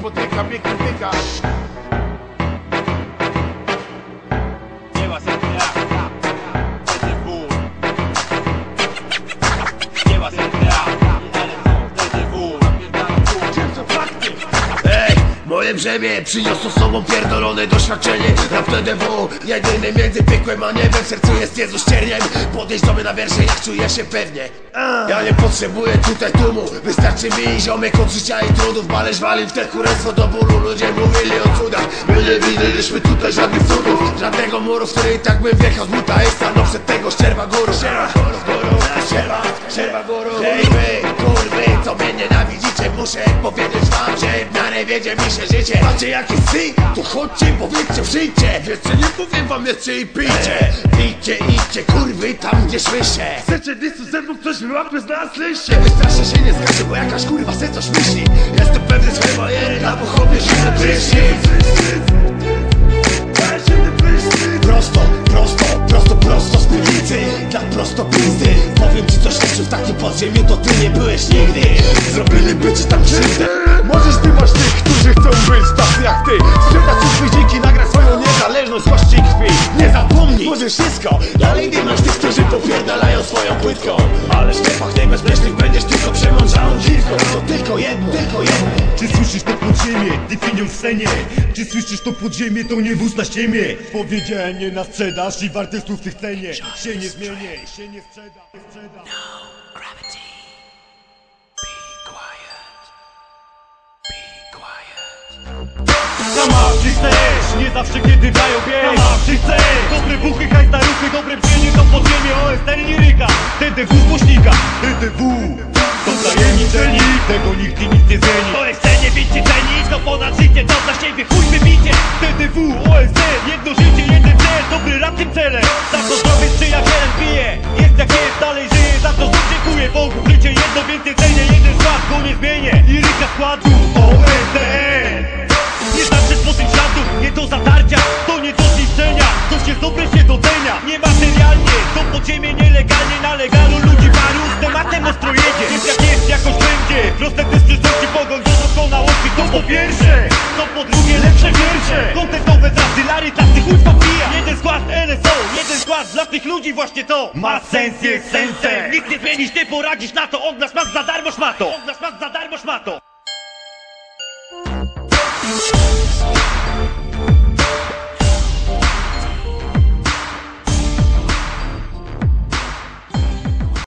put thicker, a big bigger. Moje brzemię przyniosło sobą pierdolone doświadczenie. Rap TDW, jedyny między piekłem a niebem. Sercu jest Jezus cierniem. Podejść na wiersze, jak czuję się pewnie. Ja nie potrzebuję tutaj tłumu. Wystarczy mi ziomek od życia i trudów. Bależ wali w te kurestwo do bólu. Ludzie mówili o cudach. My nie widzieliśmy tutaj żadnych cudów. Żadnego muru, w który i tak bym wjechał z buta. Ej, stanął przed tego ścierwa góru. Ścierwa góru, ścierwa, ścierwa góru Muszę powiedzieć wam, że miarę wiedzie mi się życie. Macie jakiś syn? To chodźcie i powiedzcie życie. Wiecie, nie powiem wam jeszcze i pijcie. Idźcie, idźcie, kurwy, tam gdzie słyszę. Chcecie dysu ze mną, ktoś mi łapy z nas liście Wystraszę się, nie skaczę, bo jakaś kurwa se coś myśli. Jestem pewny swojej bajery, na pochopie się prysznic Powiem ci coś jeszcze w takim podziemiu To ty nie byłeś nigdy. Zrobiliby ci tam krzywdę. Możesz ty masz tych, którzy chcą być tacy jak ty. Sprzedać swój dziki, nagrać swoją niezależność złości krwi. Nie zapomnij, możesz wszystko. Dalej nie masz tych, którzy popierdalają swoją płytką. Ale w sklepach najbezpiecznych będziesz w Czy słyszysz to podziemie, to nie wóz na ściemie? Powiedziałem nie na sprzedaż i w tych cenie Się nie zmienię, się nie sprzeda, nie sprzeda. Sama, czy chcesz? Nie zawsze kiedy dają bieg Sama, czy chcesz? Dobre buchy, hajs na ruchy, dobre brzmienie to podziemie. OSL liryka, TDW głośnika TDW to tajemniczeni, tego nikt i nic nie zmieni. To jest cenie, wiecie cenić, to ponad życie, to dla siebie chuj wybicie TDW, OSL, jedno ludzi właśnie to Ma sens, jest sensem Nikt nie zmienisz, ty poradzisz na to. Od nas masz za darmo szmato. Od nas masz za darmo szmato